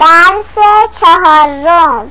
درس چهارم.